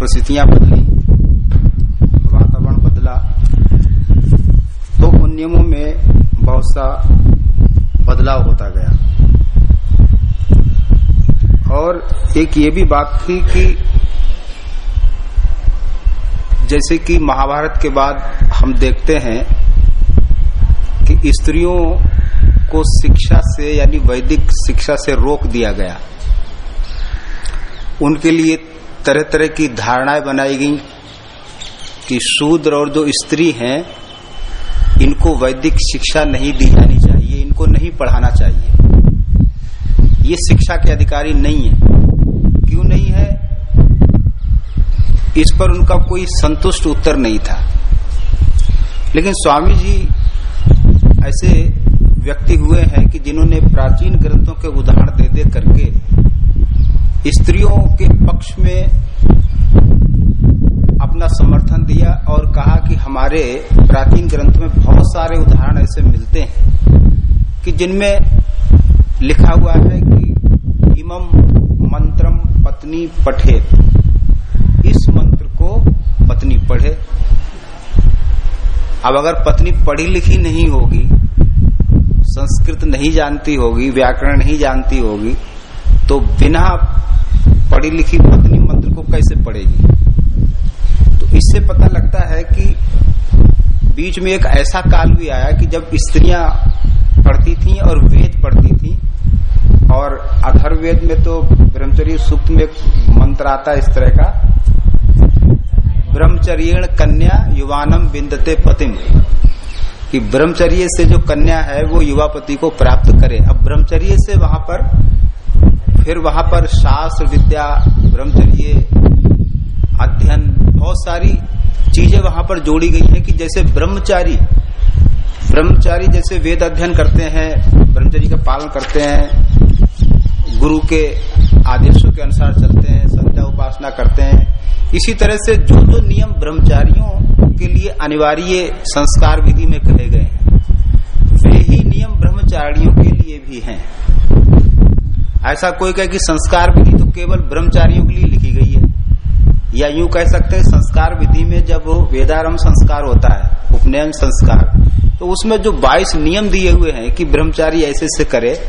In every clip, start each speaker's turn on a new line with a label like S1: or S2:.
S1: परिस्थितियाँ बदली, वातावरण बदला तो उन नियमों में बहुत सा बदलाव होता गया। और एक ये भी बात थी कि जैसे कि महाभारत के बाद हम देखते हैं कि स्त्रियों को शिक्षा से यानी वैदिक शिक्षा से रोक दिया गया। उनके लिए तरह तरह की धारणाएँ बनाई गई कि शूद्र और जो स्त्री हैं, इनको वैदिक शिक्षा नहीं दी जानी चाहिए, इनको नहीं पढ़ाना चाहिए। ये शिक्षा के अधिकारी नहीं है। क्यों नहीं है? इस पर उनका कोई संतुष्ट उत्तर नहीं था। लेकिन स्वामी जी ऐसे व्यक्ति हुए हैं कि जिन्होंने प्राचीन ग्रंथों के उदाहरण दे दे करके स्त्रियों के पक्ष में अपना समर्थन दिया और कहा कि हमारे प्राचीन ग्रंथ में बहुत सारे उदाहरण ऐसे मिलते हैं कि जिनमें लिखा हुआ है कि इमम मंत्रम पत्नी पठे। इस मंत्र को पत्नी पढ़े। अब अगर पत्नी पढ़ी लिखी नहीं होगी, संस्कृत नहीं जानती होगी, व्याकरण नहीं जानती होगी तो बिना पढ़ी लिखी पत्नी मंत्र को कैसे पढ़ेगी? तो इससे पता लगता है कि बीच में एक ऐसा काल भी आया कि जब स्त्रियाँ पढ़ती थी और वेद पढ़ती थी, और अथर्वेद में तो ब्रह्मचर्य सूक्त में एक मंत्र आता है इस तरह का ब्रह्मचर्य कन्या युवानम बिंदते पतिम। कि ब्रह्मचर्य से जो कन्या है, वो युवा पति को प्राप्त करे। अब ब्रह्मचर्य से वहाँ पर फिर वहाँ पर शास्त्र, विद्या, ब्रह्मचर्य, अध्ययन, बहुत सारी चीज़ें वहाँ पर जोड़ी गई है कि जैसे ब्रह्मचारी ब्रह्मचारी जैसे वेद अध्ययन करते हैं, ब्रह्मचर्य का पालन करते हैं, गुरु के आदेशों के अनुसार चलते हैं, संध्या उपासना करते हैं, इसी तरह से जो जो नियम ब्रह्मचारियों के लिए अनिवार्य संस्कार विधि में कहे गए हैं, वे ही नियम ब्रह्मचारियों के लिए भी हैं। ऐसा कोई कहे कि संस्कार विधि तो केवल ब्रह्मचारियों के लिए लिखी गई है। या यूँ कह सकते हैं, संस्कार विधि में जब वेदारंभ संस्कार होता है, उपनयन संस्कार तो उसमें जो 22 नियम दिए हुए हैं कि ब्रह्मचारी ऐसे से करे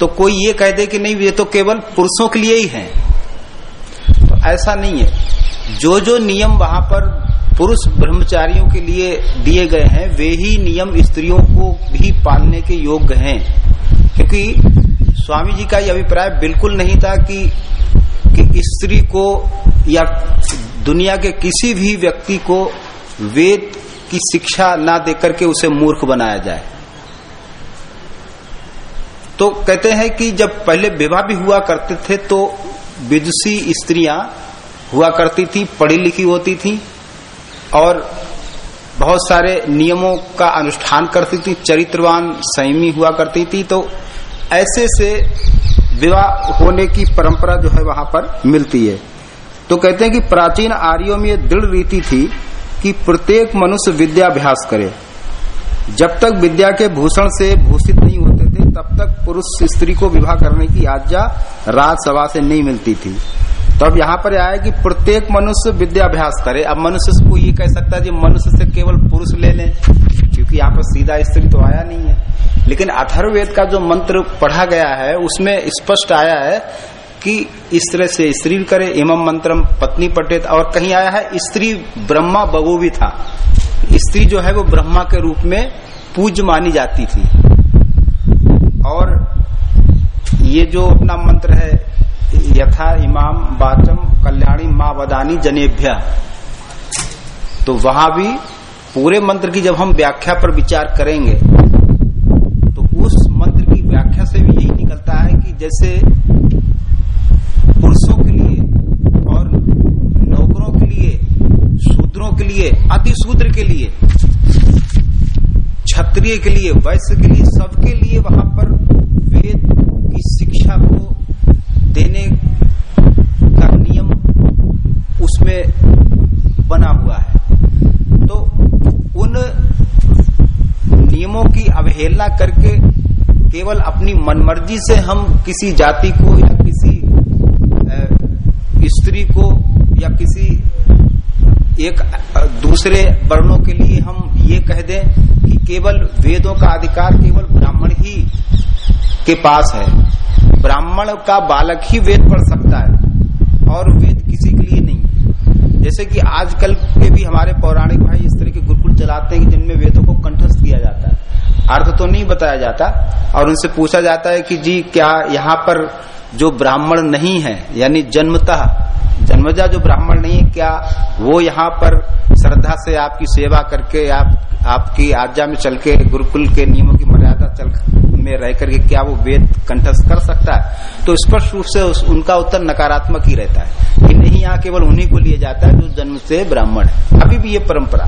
S1: तो कोई ये कह दे कि नहीं, ये तो केवल पुरुषों के लिए ही है। तो ऐसा नहीं है। जो जो नियम वहाँ पर पुरुष ब्रह्मचारियों के लिए दिए गए हैं, वे ही नियम स्त्रियों को भी पालने के योग्य हैं। क्योंकि स्वामी जी का यह अभिप्राय बिल्कुल नहीं था कि कि स्त्री को या दुनिया के किसी भी व्यक्ति को वेद की शिक्षा ना देकर के उसे मूर्ख बनाया जाए। तो कहते हैं कि जब पहले विवाह भी हुआ करते थे तो विदुषी स्त्रियाँ हुआ करती थी पढ़ी लिखी होती थी और बहुत सारे नियमों का अनुष्ठान करती थी, चरित्रवान संयमी हुआ करती थी तो ऐसे से विवाह होने की परंपरा जो है वहाँ पर मिलती है। तो कहते हैं कि प्राचीन आर्यों में दृढ़ रीति थी कि प्रत्येक मनुष्य विद्याभ्यास करे। जब तक विद्या के भूषण से भूषित नहीं होते थे, तब तक पुरुष स्त्री को विवाह करने की आज्ञा राजसभा से नहीं मिलती थी। तो अब यहाँ पर आया कि प्रत्येक मनुष्य विद्याभ्यास करे। अब मनुष्य को ये कह सकता है कि मनुष्य से केवल पुरुष ले लें, क्योंकि यहाँ पर सीधा स्त्री तो आया नहीं है। लेकिन अथर्वेद का जो मंत्र पढ़ा गया है, उसमें स्पष्ट आया है कि इस तरह से स्त्री करे इमम मंत्रम पत्नी पटेत और कहीं आया है, स्त्री ब्रह्मा बगो भी था। स्त्री जो है वो ब्रह्मा के रूप में पूज मानी जाती थी। और ये जो अपना मंत्र है यथा इमाम बाचम कल्याणी माँ वदानी जनेभ्य। तो वहाँ भी पूरे मंत्र की जब हम व्याख्या पर विचार करेंगे तो उस मंत्र की व्याख्या से भी यही निकलता है कि जैसे पुरुषों के लिए और नौकरों के लिए, शूद्रों के लिए, अति शूद्र के लिए, क्षत्रिय के लिए, वैश्य के लिए, सबके लिए वहाँ पर वेद की शिक्षा को देने उसमें बना हुआ है। तो उन नियमों की अवहेलना करके केवल अपनी मनमर्जी से हम किसी जाति को या किसी स्त्री को या किसी एक दूसरे वर्णों के लिए हम ये कह दें कि केवल वेदों का अधिकार केवल ब्राह्मण ही के पास है। ब्राह्मण का बालक ही वेद पढ़ सकता है और वेद जैसे कि आजकल के भी हमारे पौराणिक भाई इस तरह के गुरुकुल चलाते हैं कि जिनमें वेदों को कंठस्थ किया जाता है। अर्थ तो नहीं बताया जाता और उनसे पूछा जाता है कि जी क्या यहाँ पर जो ब्राह्मण नहीं है, यानी जन्मतः, जन्मजा जो ब्राह्मण नहीं है, क्या वो यहाँ पर श्रद्धा से आपकी सेवा करके, आप, आपकी आज्ञा में चल के, गुरुकुल के नियमों की मर्यादा चल में रह करके क्या वो वेद कंठस्थ कर सकता है? तो स्पष्ट रूप से उस, उनका उत्तर नकारात्मक ही रहता है। कि नहीं यहाँ केवल उन्हीं को लिए जाता है जो जन्म से ब्राह्मण है। अभी भी ये परंपरा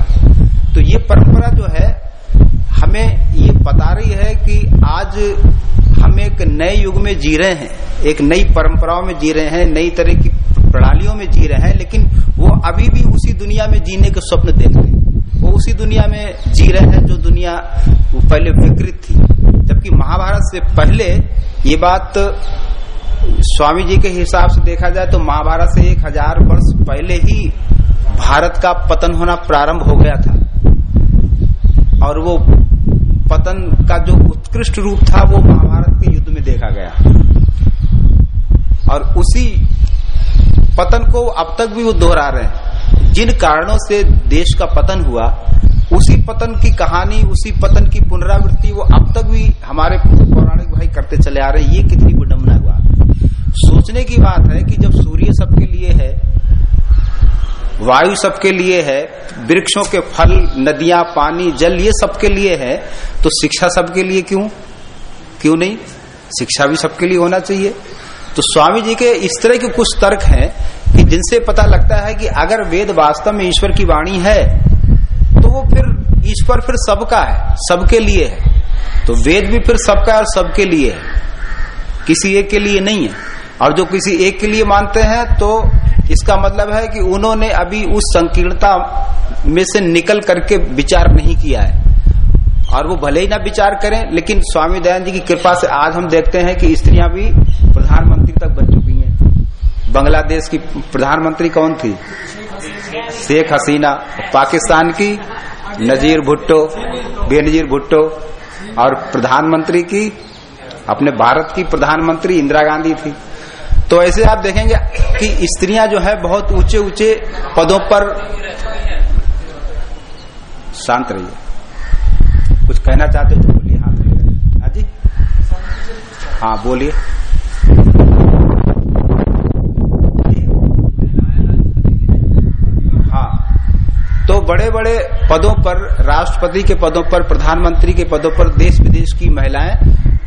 S1: तो ये परंपरा जो है हमें ये बता रही है कि आज हम एक नए युग में जी रहे हैं। एक नई परंपराओं में जी रहे हैं नई तरह की प्रणालियों में जी रहे हैं लेकिन वो अभी भी उसी दुनिया में जीने के स्वप्न देख रहे हैं। वो उसी दुनिया में जी रहे हैं जो दुनिया पहले विकृत थी। जबकि महाभारत से पहले ये बात स्वामी जी के हिसाब से देखा जाए तो महाभारत से एक हज़ार वर्ष पहले ही भारत का पतन होना प्रारंभ हो गया था। और वो पतन का जो उत्कृष्ट रूप था, वो महाभारत के युद्ध में देखा गया। और उसी पतन को अब तक भी वो दोहरा रहे हैं। जिन कारणों से देश का पतन हुआ उसी पतन की कहानी, उसी पतन की पुनरावृत्ति, वो अब तक भी हमारे पौराणिक भाई करते चले आ रहे ये कितनी विडम्बना हुआ सोचने की बात है कि जब सूर्य सबके लिए है, वायु सबके लिए है, वृक्षों के फल, नदियाँ, पानी, जल, ये सबके लिए है तो शिक्षा सबके लिए क्यों? क्यों नहीं? शिक्षा भी सबके लिए होना चाहिए। तो स्वामी जी के इस तरह के कुछ तर्क हैं कि जिनसे पता लगता है कि अगर वेद वास्तव में ईश्वर की वाणी है तो वो फिर ईश्वर फिर सबका है, सबके लिए है। तो वेद भी फिर सबका और सबके लिए है। किसी एक के लिए नहीं है। और जो किसी एक के लिए मानते हैं तो इसका मतलब है कि उन्होंने अभी उस संकीर्णता में से निकल करके विचार नहीं किया है। और वो भले ही ना विचार करें, लेकिन स्वामी दयानंद जी की कृपा से आज हम देखते हैं कि स्त्रियाँ भी प्रधानमंत्री तक बन चुकी हैं। बांग्लादेश की प्रधानमंत्री कौन थी? शेख हसीना, पाकिस्तान की नजीर भुट्टो, बेनजीर भुट्टो और प्रधानमंत्री की, अपने भारत की प्रधानमंत्री इंदिरा गांधी थी। तो ऐसे आप देखेंगे कि स्त्रियाँ जो है बहुत ऊँचे ऊँचे पदों पर शांत रहिए। कुछ कहना चाहते हो तो बोलिए हाँ जी? हाँ बोलिए हाँ तो बड़े बड़े पदों पर, राष्ट्रपति के पदों पर, प्रधानमंत्री के पदों पर देश विदेश की महिलाएँ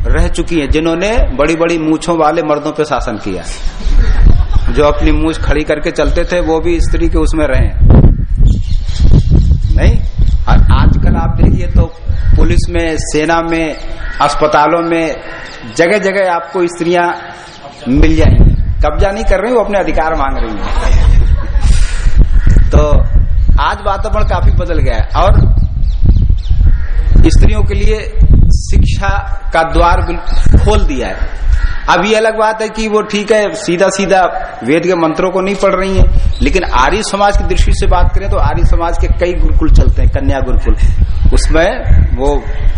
S1: रह चुकी हैं, जिन्होंने बड़ी बड़ी मूछों वाले मर्दों पर शासन किया जो अपनी मूछ खड़ी करके चलते थे, वो भी स्त्री के उसमें रहे नहीं? और आजकल आप देखिए तो पुलिस में, सेना में, अस्पतालों में जगह जगह आपको स्त्रियाँ मिल जाएँगी कब्जा नहीं कर रही, वो अपने अधिकार मांग रही हैं। तो आज वातावरण काफ़ी बदल गया है और स्त्रियों के लिए शिक्षा का द्वार खोल दिया है। अब ये अलग बात है कि वो ठीक है सीधा सीधा वेद के मंत्रों को नहीं पढ़ रही हैं, लेकिन आर्य समाज की दृष्टि से बात करें तो आर्य समाज के कई गुरुकुल चलते हैं, कन्या गुरुकुल। उसमें वो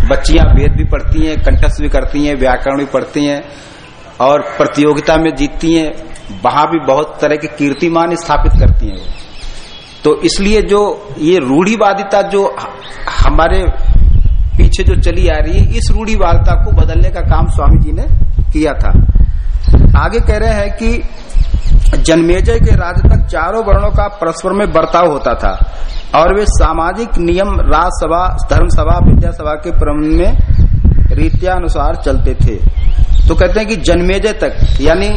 S1: बच्चियाँ वेद भी पढ़ती हैं, कंठस्थ भी करती हैं, व्याकरण भी पढ़ती हैं और प्रतियोगिता में जीतती हैं, वहाँ भी बहुत तरह के कीर्तिमान स्थापित करती हैं तो इसलिए जो ये रूढ़ीवादिता जो हमारे पीछे जो चली आ रही है, इस रूढ़ीवादिता को बदलने का काम स्वामी जी ने किया था। आगे कह रहे हैं कि जन्मेजय के राज तक चारों वर्णों का परस्पर में बर्ताव होता था और वे सामाजिक नियम, राजसभा, धर्मसभा, विद्यासभा के क्रम में रीत्यानुसार चलते थे। तो कहते हैं कि जन्मेजय तक, यानी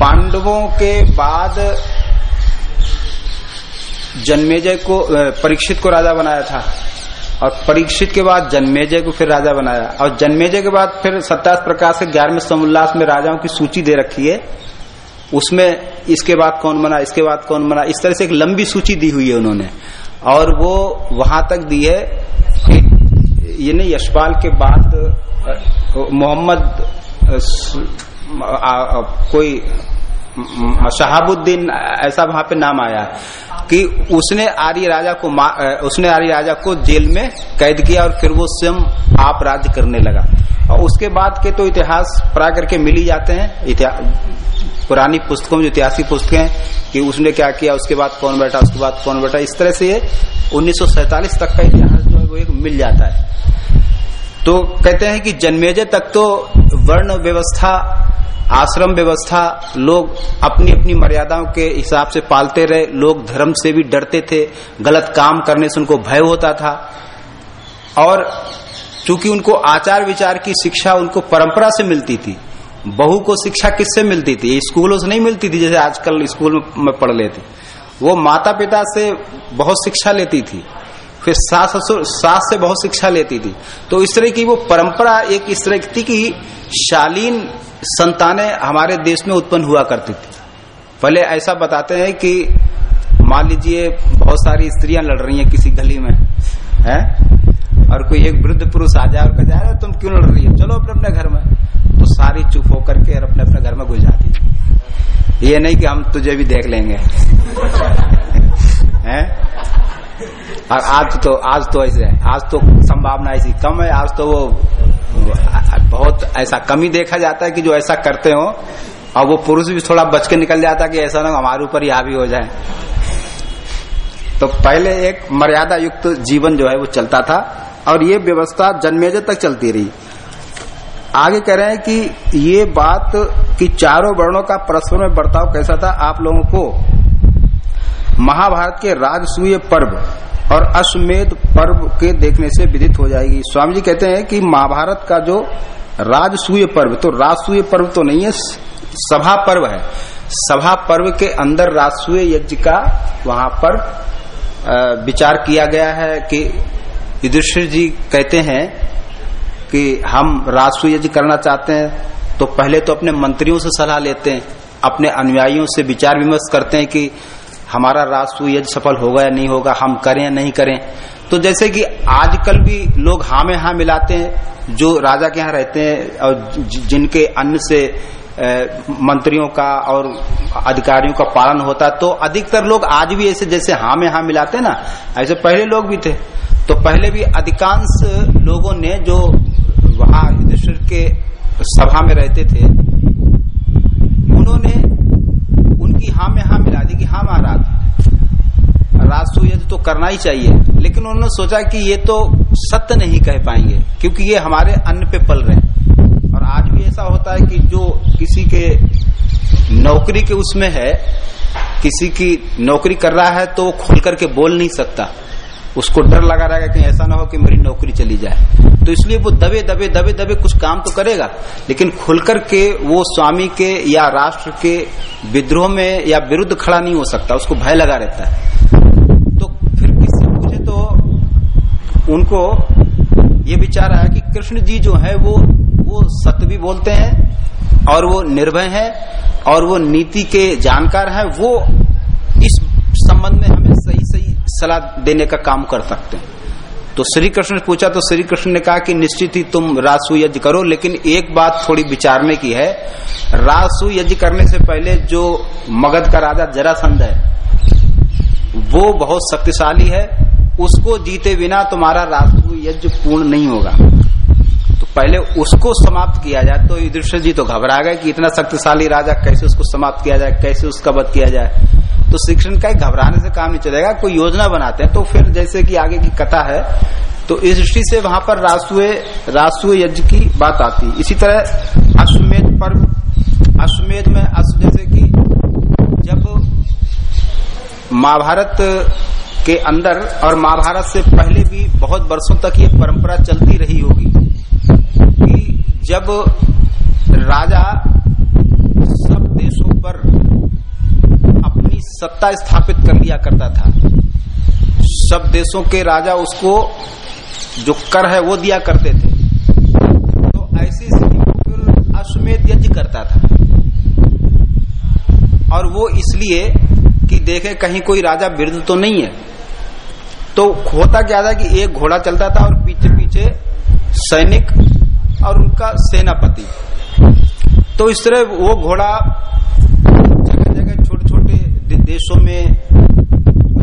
S1: पांडवों के बाद जन्मेजय को परीक्षित को राजा बनाया था। और परीक्षित के बाद जन्मेजय को फिर राजा बनाया। और जन्मेजय के बाद फिर सत्ताईस प्रकार से ग्यारहवें समुल्लास में राजाओं की सूची दे रखी है। उसमें इसके बाद कौन बना, इसके बाद कौन बना, इस तरह से एक लंबी सूची दी हुई है उन्होंने। और वो वहाँ तक दी है कि ये नहीं, यशपाल के बाद मोहम्मद कोई शहाबुद्दीन, ऐसा वहाँ पे नाम आया। कि उसने आर्य राजा को उसने आर्य राजा को जेल में कैद किया और फिर वो स्वयं आप राज्य करने लगा। और उसके बाद के तो इतिहास पढ़ा करके मिल ही जाते हैं। पुरानी पुस्तकों में जो ऐतिहासिक पुस्तकें हैं कि उसने क्या किया, उसके बाद कौन बैठा, उसके बाद कौन बैठा। इस तरह से ये उन्नीस तक का इतिहास जो है वो एक मिल जाता है। तो कहते हैं कि जन्मेजय तक तो वर्ण व्यवस्था आश्रम व्यवस्था लोग अपनी अपनी मर्यादाओं के हिसाब से पालते रहे, लोग धर्म से भी डरते थे, गलत काम करने से उनको भय होता था। और चूँकि उनको आचार विचार की शिक्षा उनको परंपरा से मिलती थी, बहू को शिक्षा किससे मिलती थी? स्कूलों से नहीं मिलती थी, जैसे आजकल स्कूल में पढ़ लेते। वो माता पिता से बहुत शिक्षा लेती थी। फिर सास ससुर सास से बहुत शिक्षा लेती थी। तो इस तरह की वो परंपरा एक इस तरह की शालीन संतानें हमारे देश में उत्पन्न हुआ करती थी। पहले ऐसा बताते हैं कि मान लीजिए बहुत सारी स्त्रियाँ लड़ रही हैं किसी गली में, है? और कोई एक वृद्ध पुरुष आ जाए और कह जाए तुम क्यों लड़ रही हो? चलो अपने अपने घर में। तो सारी चुप होकर के और अपने अपने घर में घुस जाती ये नहीं कि हम तुझे भी देख लेंगे। हैं? और आज तो आज तो ऐसे है। आज तो संभावना ऐसी कम है, आज तो वो, बहुत ऐसा कमी देखा जाता है कि जो ऐसा करते हो, और वो पुरुष भी थोड़ा बच के निकल जाता है कि ऐसा ना हमारे ऊपर ही हावी हो जाए। तो पहले एक मर्यादा युक्त जीवन जो है वो चलता था, और ये व्यवस्था जन्मेजय तक चलती रही। आगे कह रहे हैं कि ये बात कि चारों वर्णों का परस्पर में बर्ताव कैसा था, आप लोगों को महाभारत के राजसूय पर्व और अश्वमेध पर्व के देखने से विदित हो जाएगी। स्वामी जी कहते हैं कि महाभारत का जो राजसूय पर्व तो राजसूय पर्व तो नहीं है, सभा पर्व है। सभा पर्व के अंदर राजसूय यज्ञ का वहाँ पर विचार किया गया है कि युधिष्ठिर जी कहते हैं कि हम राजसूय यज्ञ करना चाहते हैं तो पहले तो अपने मंत्रियों से सलाह लेते हैं, अपने अनुयायियों से विचार विमर्श करते हैं कि हमारा राष्ट्र यज्ञ सफल होगा या नहीं होगा, हम करें या नहीं करें। तो जैसे कि आजकल भी लोग हाँ में हाँ मिलाते हैं, जो राजा के यहाँ रहते हैं और जिनके अन्न से मंत्रियों का और अधिकारियों का पालन होता तो अधिकतर लोग आज भी ऐसे जैसे हाँ में हाँ मिलाते ना। ऐसे पहले लोग भी थे। तो पहले भी अधिकांश लोगों ने जो वहाँ युधिष्ठिर के सभा में रहते थे, उन्होंने उनकी हाँ में हाँ दी कि हाँ महाराज। राजसु यज्ञ तो करना ही चाहिए, लेकिन उन्होंने सोचा कि ये तो सत्य नहीं कह पाएँगे, क्योंकि ये हमारे अन्न पे पल रहे हैं। और आज भी ऐसा होता है कि जो किसी के नौकरी के उसमें है, किसी की नौकरी कर रहा है तो वो खुल करके बोल नहीं सकता। उसको डर लगा रहेगा कहीं ऐसा ना हो कि मेरी नौकरी चली जाए। तो इसलिए वो दबे दबे दबे दबे कुछ काम तो करेगा, लेकिन खुलकर के वो स्वामी के या राष्ट्र के विद्रोह में या विरुद्ध खड़ा नहीं हो सकता, उसको भय लगा रहता है। तो फिर किससे पूछे तो उनको ये विचार आया कि कृष्ण जी जो है, वो वो सत्य भी बोलते हैं, और वो निर्भय है, और वो नीति के जानकार है, वो इस संबंध में हमें सही सही सलाह देने का काम कर सकते हैं। तो श्री कृष्ण ने पूछा तो श्री कृष्ण ने कहा कि निश्चित ही तुम रासु यज्ञ करो, लेकिन एक बात थोड़ी विचारने की है। रासु यज्ञ करने से पहले जो मगध का राजा जरासंध है, वो बहुत शक्तिशाली है। उसको जीते बिना तुम्हारा रासु यज्ञ पूर्ण नहीं होगा। तो पहले उसको समाप्त किया जाए तो युधिष्ठिर जी तो घबरा गए कि इतना शक्तिशाली राजा कैसे उसको समाप्त किया जाए, कैसे उसका वध किया जाए। तो शिक्षण का घबराने से काम नहीं चलेगा। कोई योजना बनाते हैं तो फिर जैसे कि आगे की कथा है तो इस दृष्टि से वहाँ पर रासुए रासुए यज्ञ की बात आती इसी तरह अश्वमेध पर्व अश्वमेध में अश्व जैसे कि जब महाभारत के अंदर और महाभारत से पहले भी बहुत वर्षों तक ये परंपरा चलती रही होगी कि जब राजा सब देशों पर अपनी सत्ता स्थापित कर लिया करता था। सब देशों के राजा उसको जो कर है वो दिया करते थे। तो ऐसी स्थिति अश्वमेध यज्ञ करता था। और वो इसलिए कि देखे कहीं कोई राजा वृद्ध तो नहीं है। तो होता क्या था कि एक घोड़ा चलता था और पीछे पीछे सैनिक और उनका सेनापति। तो इस तरह वो घोड़ा देशों में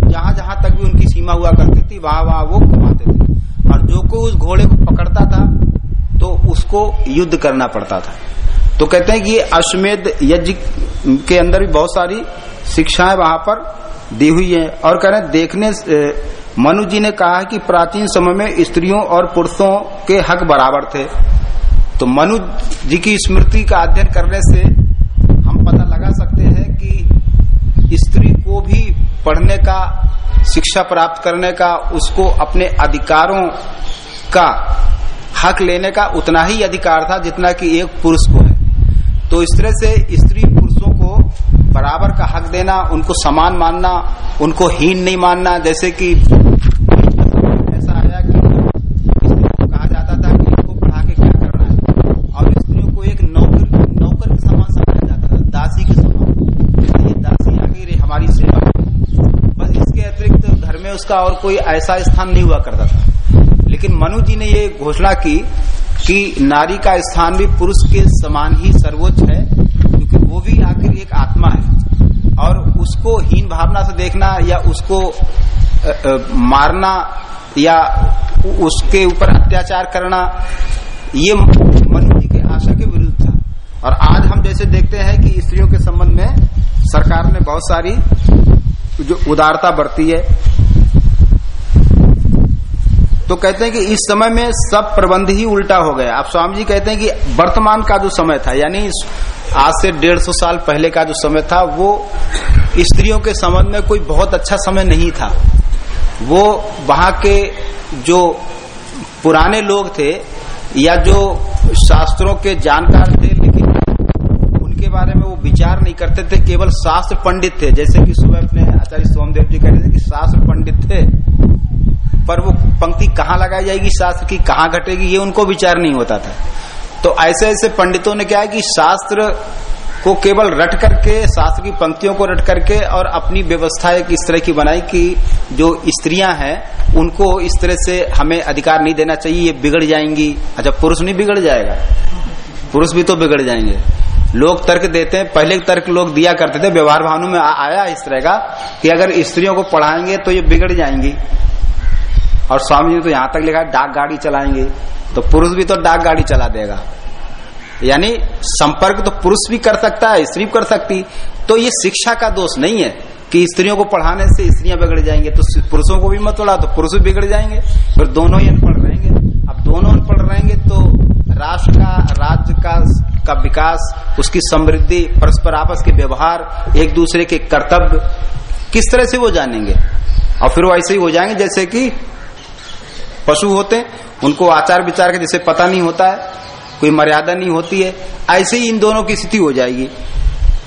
S1: जहाँ जहाँ तक भी उनकी सीमा हुआ करती थी, वहाँ वहाँ वो घुमाते थे। और जो कोई उस घोड़े को पकड़ता था तो उसको युद्ध करना पड़ता था। तो कहते हैं कि ये अश्वमेध यज्ञ के अंदर भी बहुत सारी शिक्षाएँ वहाँ पर दी हुई है। और कह रहे हैं, देखने मनु जी ने कहा कि प्राचीन समय में स्त्रियों और पुरुषों के हक बराबर थे। तो मनु जी की स्मृति का अध्ययन करने से हम पता लगा सकते हैं कि स्त्री को भी पढ़ने का, शिक्षा प्राप्त करने का, उसको अपने अधिकारों का हक लेने का उतना ही अधिकार था जितना कि एक पुरुष को है। तो इस तरह से स्त्री पुरुषों को बराबर का हक देना, उनको समान मानना, उनको हीन नहीं मानना, जैसे कि ऐसा आया कि स्त्रियों को कहा जाता था कि इनको पढ़ा के क्या करना है और स्त्रियों को एक नौकर नौकर के समान समझा जाता था दासी के समान ये दासी आ गई हमारी सेवा बस इसके अतिरिक्त घर में उसका और कोई ऐसा स्थान नहीं हुआ करता था। लेकिन मनु जी ने ये घोषणा की कि नारी का स्थान भी पुरुष के समान ही सर्वोच्च है, क्योंकि वो भी आखिर एक आत्मा है। और उसको हीन भावना से देखना या उसको मारना या उसके ऊपर अत्याचार करना, ये मनु जी के आशा के विरुद्ध था। और आज हम जैसे देखते हैं कि स्त्रियों के संबंध में सरकार ने बहुत सारी जो उदारता बरती है तो कहते हैं कि इस समय में सब प्रबंध ही उल्टा हो गया। आप स्वामी जी कहते हैं कि वर्तमान का जो समय था, यानी आज से डेढ़ सौ साल पहले का जो समय था, वो स्त्रियों के संबंध में कोई बहुत अच्छा समय नहीं था। वो वहाँ के जो पुराने लोग थे, या जो शास्त्रों के जानकार थे, लेकिन उनके बारे में वो विचार नहीं करते थे, केवल शास्त्र पंडित थे। जैसे कि सुबह अपने आचार्य सोमदेव जी कहते थे कि शास्त्र पंडित थे। पर वो पंक्ति कहाँ लगाई जाएगी, शास्त्र की कहाँ घटेगी, ये उनको विचार नहीं होता था। तो ऐसे ऐसे पंडितों ने क्या है कि शास्त्र को केवल रट करके, शास्त्र की पंक्तियों को रट करके और अपनी व्यवस्था एक इस तरह की बनाई कि जो स्त्रियाँ हैं, उनको इस तरह से हमें अधिकार नहीं देना चाहिए, ये बिगड़ जाएँगी। अच्छा पुरुष नहीं बिगड़ जाएगा? पुरुष भी तो बिगड़ जाएँगे। लोग तर्क देते हैं, पहले तर्क लोग दिया करते थे, व्यवहार भावनों में आया इस तरह का कि अगर स्त्रियों को पढ़ाएँगे तो ये बिगड़ जाएँगी। और स्वामी जी तो यहाँ तक लिखा है, डाक गाड़ी चलाएँगे। तो पुरुष भी तो डाक गाड़ी चला देगा। यानी संपर्क तो पुरुष भी कर सकता है, स्त्री कर सकती। तो ये शिक्षा का दोष नहीं है कि स्त्रियों को पढ़ाने से स्त्रियाँ बिगड़ जाएँगे। तो पुरुषों को भी मत पढ़ा तो पुरुष भी बिगड़ जाएँगे। फिर दोनों ही अनपढ़ रहेंगे। अब दोनों अनपढ़ रहेंगे तो राष्ट्र का, राज्य का का विकास, उसकी समृद्धि, परस्पर आपस के व्यवहार, एक दूसरे के कर्तव्य, किस तरह से वो जानेंगे? और फिर वो ऐसे ही हो जाएँगे जैसे कि पशु होते उनको आचार विचार के जैसे पता नहीं होता है, कोई मर्यादा नहीं होती है, ऐसे ही इन दोनों की स्थिति हो जाएगी।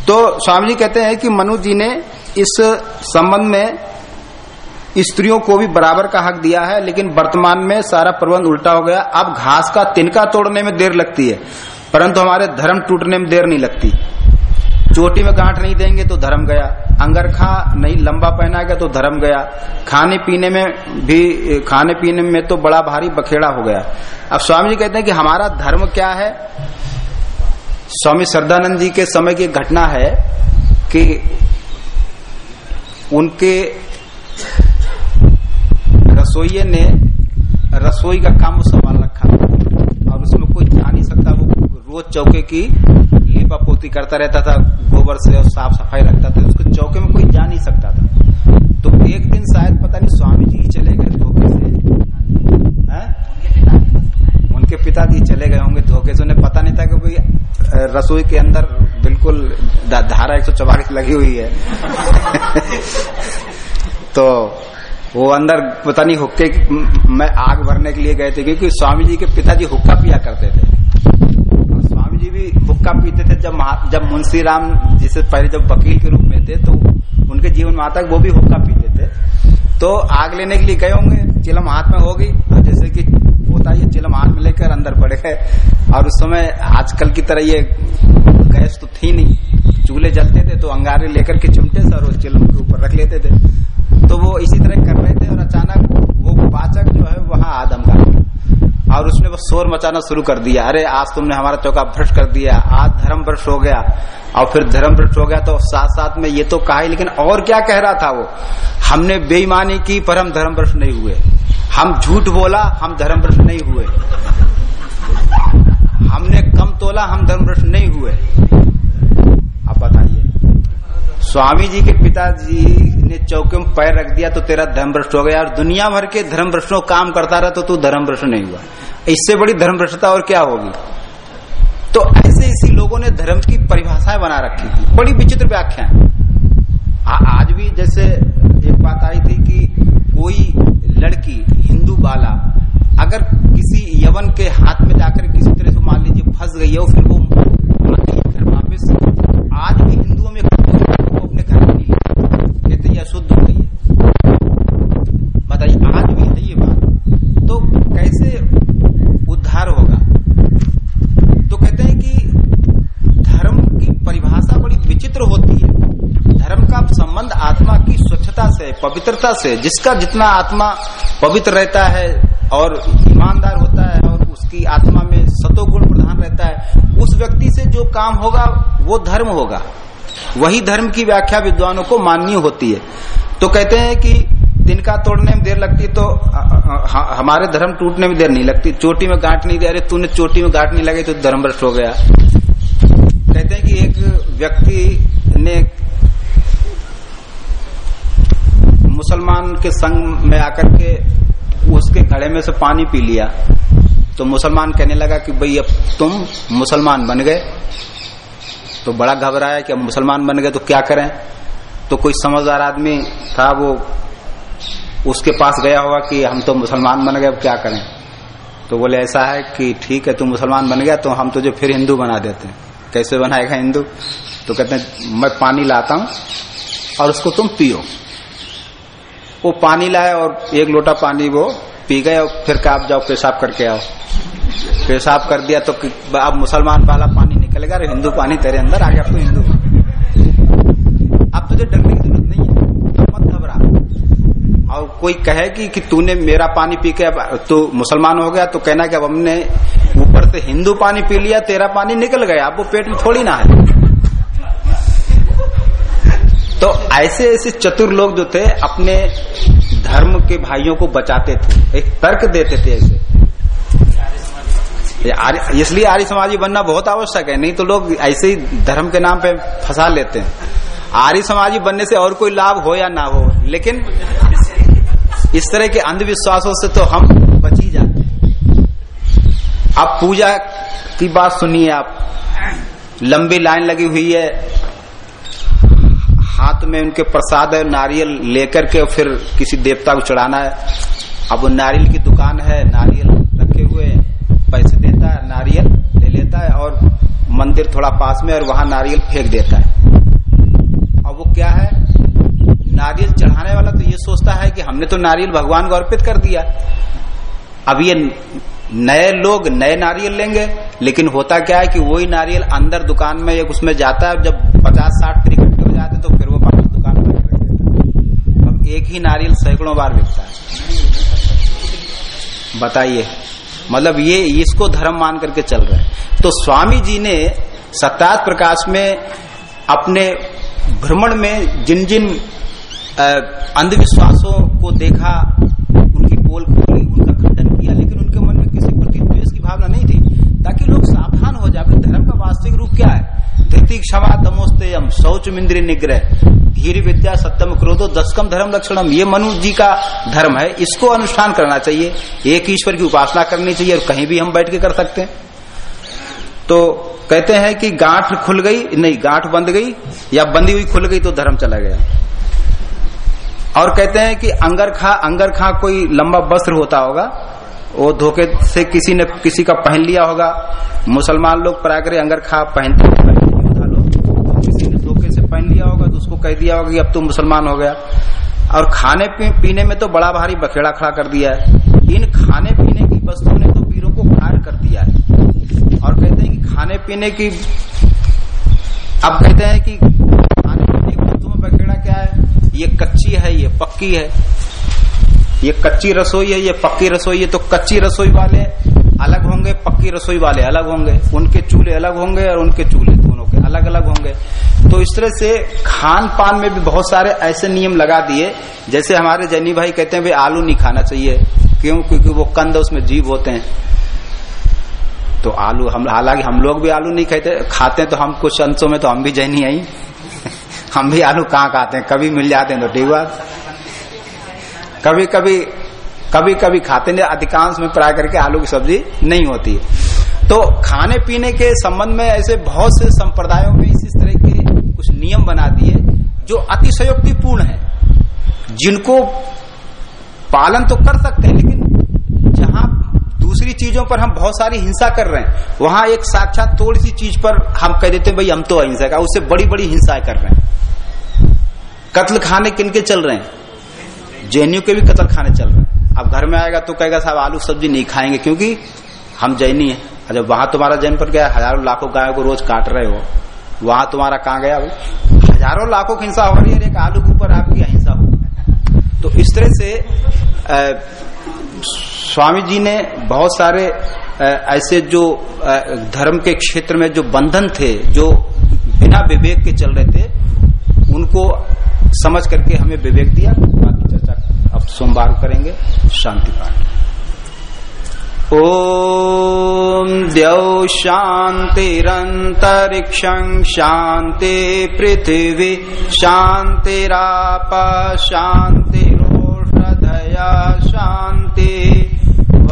S1: तो स्वामी जी कहते हैं कि मनु जी ने इस संबंध में स्त्रियों को भी बराबर का हक दिया है, लेकिन वर्तमान में सारा प्रबंध उल्टा हो गया। अब घास का तिनका तोड़ने में देर लगती है, परंतु हमारे धर्म टूटने में देर नहीं लगती। चोटी में गांठ नहीं देंगे तो धर्म गया। अंगरखा नहीं, लंबा पहना गया तो धर्म गया। खाने पीने में भी, खाने पीने में तो बड़ा भारी बखेड़ा हो गया। अब स्वामी जी कहते हैं कि हमारा धर्म क्या है? स्वामी श्रद्धानंद जी के समय की घटना है कि उनके रसोइये ने रसोई का काम संभाल रखा और उसमें कोई जा नहीं सकता, वो रोज चौके की लीपा पोती करता रहता था, गोबर से और साफ़ सफ़ाई रखता था, उसको चौके में कोई जा नहीं सकता था। तो एक दिन शायद पता नहीं स्वामी जी ही चले गए धोखे से। है? उनके पिताजी चले गए होंगे धोखे से। उन्हें पता नहीं था कि कोई रसोई के अंदर बिल्कुल धारा एक सौ चौवालीस लगी हुई है। तो वो अंदर पता नहीं हुक्के में आग भरने के लिए गए थे, क्योंकि स्वामी जी के पिताजी हुक्का पिया करते थे। जी पीते थे जब जब मुंशी राम जिसे पहले जब वकील के रूप में थे तो उनके जीवन में आता वो भी हुक्का पीते थे। तो आग लेने के लिए गए होंगे, चिलम हाथ में होगी जैसे कि होता है चिलम हाथ में लेकर अंदर बढ़ गए और उस समय आजकल की तरह ये गैस तो थी नहीं। चूल्हे जलते थे तो अंगारे लेकर के चिमटे से और उस चिलम के ऊपर रख लेते थे। तो वो इसी तरह कर रहे थे, और अचानक वो पाचक जो है, वहाँ आदम का और उसने वो शोर मचाना शुरू कर दिया। अरे, आज तुमने हमारा चौका भ्रष्ट कर दिया। आज धर्म भ्रष्ट हो गया। और फिर धर्म भ्रष्ट हो गया तो साथ साथ में ये तो कहा ही, लेकिन और क्या कह रहा था वो? हमने बेईमानी की, पर हम धर्म भ्रष्ट नहीं हुए। हम झूठ बोला, हम धर्म भ्रष्ट नहीं हुए। हमने कम तोला, हम धर्म भ्रष्ट नहीं हुए। स्वामी जी के पिताजी ने चौके में पैर रख दिया तो तेरा धर्म भ्रष्ट हो गया। और दुनिया भर के धर्म भ्रष्टों काम करता रहा तो तू धर्म भ्रष्ट नहीं हुआ। इससे बड़ी धर्म भ्रष्टता और क्या होगी? तो ऐसे इसी लोगों ने धर्म की परिभाषाएँ बना रखी थी। बड़ी विचित्र व्याख्या आज भी जैसे एक बात आई थी कि कोई लड़की, हिंदू बाला, अगर किसी यवन के हाथ में जाकर किसी तरह से मान लीजिए फंस गई है फिर वो फिर वापिस। आज भी हिंदुओं में वो अपने घर में नहीं कहते ये अशुद्ध हो। गई बताइए, आज भी है ये बात? तो कैसे उद्धार होगा? तो कहते हैं कि धर्म की परिभाषा बड़ी विचित्र होती है। धर्म का संबंध आत्मा की स्वच्छता से, पवित्रता से, जिसका जितना आत्मा पवित्र रहता है और ईमानदार होता है और उसकी आत्मा में सतोगुण प्रधान रहता है, उस व्यक्ति से जो काम होगा, वो धर्म होगा। वही धर्म की व्याख्या विद्वानों को माननी होती है। तो कहते हैं कि तिनका तोड़ने में देर लगती तो हमारे धर्म टूटने में देर नहीं लगती। चोटी में गांठ नहीं दे अरे तूने चोटी में गांठ नहीं लगे तो धर्म भ्रष्ट हो गया। कहते हैं कि एक व्यक्ति ने मुसलमान के संग में आकर के उसके घड़े में से पानी पी लिया। तो मुसलमान कहने लगा कि भाई अब तुम मुसलमान बन गए। तो बड़ा घबराया कि अब मुसलमान बन गए तो क्या करें? तो कोई समझदार आदमी था, वो उसके पास गया होगा कि हम तो मुसलमान बन गए, अब क्या करें? तो बोले, ऐसा है कि ठीक है, तू मुसलमान बन गया तो हम तुझे फिर हिंदू बना देते हैं। कैसे बनाएगा हिंदू? तो कहते हैं, मैं पानी लाता हूँ और उसको तुम पियो। वो पानी लाए और एक लोटा पानी वो पी गए और फिर का आप जाओ, पेशाब करके आओ। पेशाब कर दिया तो अब मुसलमान वाला पानी निकलेगा और हिंदू पानी तेरे अंदर आ गया तो हिंदू अब तुझे डरने की ज़रूरत नहीं है मत घबरा। और कोई कहे कि, कि तूने मेरा पानी पी के अब तो मुसलमान हो गया तो कहना कि अब हमने ऊपर से हिंदू पानी पी लिया तेरा पानी निकल गया अब वो पेट में थोड़ी ना है। तो ऐसे ऐसे चतुर लोग जो थे अपने धर्म के भाइयों को बचाते थे एक तर्क देते थे ऐसे। इसलिए आर्य समाजी बनना बहुत आवश्यक है, नहीं तो लोग ऐसे ही धर्म के नाम पे फंसा लेते हैं। आर्य समाजी बनने से और कोई लाभ हो या ना हो, लेकिन इस तरह के अंधविश्वासों से तो हम बच ही जाते हैं। आप पूजा की बात सुनिए आप। लंबी लाइन लगी हुई है। हाथ में उनके प्रसाद है, नारियल लेकर के फिर किसी देवता को चढ़ाना है। अब वो नारियल की दुकान है, नारियल रखे हुए पैसे देता है नारियल लेता है और मंदिर थोड़ा पास में और वहाँ नारियल फेंक देता है। अब वो क्या है? नारियल चढ़ाने वाला तो ये सोचता है कि हमने तो नारियल भगवान को अर्पित कर दिया। अब ये नए लोग नए नारियल लेंगे, लेकिन होता क्या है कि वही नारियल अंदर दुकान में एक उसमें जाता है, जब पचास साठ फिर इकट्ठे हो जाते तो फिर वो वापस दुकान पर रख देता है। अब एक ही नारियल सैकड़ों बार बिकता है। बताइए। मतलब ये, इसको धर्म मान करके चल रहे है। तो स्वामी जी ने सत्यात प्रकाश में अपने भ्रमण में जिन जिन अंधविश्वासों को देखा, उनकी पोल खोली, उनका खंडन किया, लेकिन उनके मन में किसी प्रति द्वेष की भावना नहीं थी, ताकि लोग सावधान हो जाए। धर्म का वास्तविक रूप क्या है? धृति क्षमा दमोस्तेयम शौच इंद्रिय निग्रह। धीर विद्या सत्यम क्रोधो दशकम धर्म लक्षणम। ये मनु जी का धर्म है, इसको अनुष्ठान करना चाहिए। एक ईश्वर की उपासना करनी चाहिए और कहीं भी हम बैठ के कर सकते हैं। तो कहते हैं कि गांठ खुल गई, नहीं, गांठ बंद गई, या बंदी हुई खुल गई तो धर्म चला गया। और कहते हैं कि अंगरखा अंगरखा कोई लंबा वस्त्र होता होगा, वो धोखे से किसी ने, किसी का पहन लिया होगा। मुसलमान लोग प्रागरे अंगरखा पहनते लोग तो किसी ने धोखे से पहन लिया होगा तो उसको कह दिया होगा कि अब तुम मुसलमान हो गया। और खाने पीने में तो बड़ा भारी बखेड़ा खड़ा कर दिया है। इन खाने पीने की वस्तुओं ने तो पीरों को घायल कर दिया है। और कहते हैं कि खाने पीने की, अब कहते हैं कि खाने पीने की वस्तु में बखेड़ा क्या है? ये कच्ची है, ये पक्की है। ये कच्ची रसोई है, ये पक्की रसोई है तो कच्ची रसोई वाले अलग होंगे, पक्की रसोई वाले अलग होंगे। उनके चूल्हे अलग होंगे और उनके चूल्हे। अलग अलग होंगे। तो इस तरह से खान पान में भी बहुत सारे ऐसे नियम लगा दिए, जैसे हमारे जैनी भाई कहते हैं, भाई आलू नहीं खाना चाहिए, क्यों? क्योंकि वो कंद उसमें जीव होते हैं। तो आलू, हम, हालाँकि हम लोग भी आलू नहीं खाते खाते हैं तो हम कुछ अंशों में तो हम भी जैनी आई हम भी आलू कहाँ खाते हैं? कभी मिल जाते हैं तो ठीक बात। कभी कभी कभी कभी खाते नहीं, अधिकांश में प्राय करके आलू की सब्ज़ी नहीं होती है। तो खाने पीने के संबंध में ऐसे बहुत से संप्रदायों में इस तरह के कुछ नियम बना दिए जो अतिशयोक्तिपूर्ण है। जिनको पालन तो कर सकते हैं, लेकिन जहाँ दूसरी चीज़ों पर हम बहुत सारी हिंसा कर रहे हैं, वहाँ एक साक्षात थोड़ी सी चीज़ पर हम कह देते हैं, भाई, हम तो अहिंसा का उससे बड़ी बड़ी हिंसाएँ कर रहे हैं। कत्ल खाने किनके चल रहे हैं? जैनियों के भी कत्ल खाने चल रहे हैं। अब घर में आएगा तो कहेगा, साहब, आलू सब्ज़ी नहीं खाएँगे क्योंकि हम जैनी है। जब वहाँ तुम्हारा जन्म पर गया हज़ारों लाखों गायों को रोज काट रहे हो वहाँ तुम्हारा कहाँ गया भाई हज़ारों लाखों की हिंसा हो रही है एक आलू के ऊपर आपकी अहिंसा हो तो इस तरह से आ, स्वामी जी ने बहुत सारे ऐसे जो धर्म के क्षेत्र में जो बंधन थे जो बिना विवेक के चल रहे थे उनको समझ करके हमें विवेक दिया। बाकी चर्चा अब सोमवार करेंगे। शांति पाठ। ॐ द्यौ शान्तिरन्तरिक्षम् शान्ति पृथिवी शान्तिराप शान्तिरोषधया शान्ति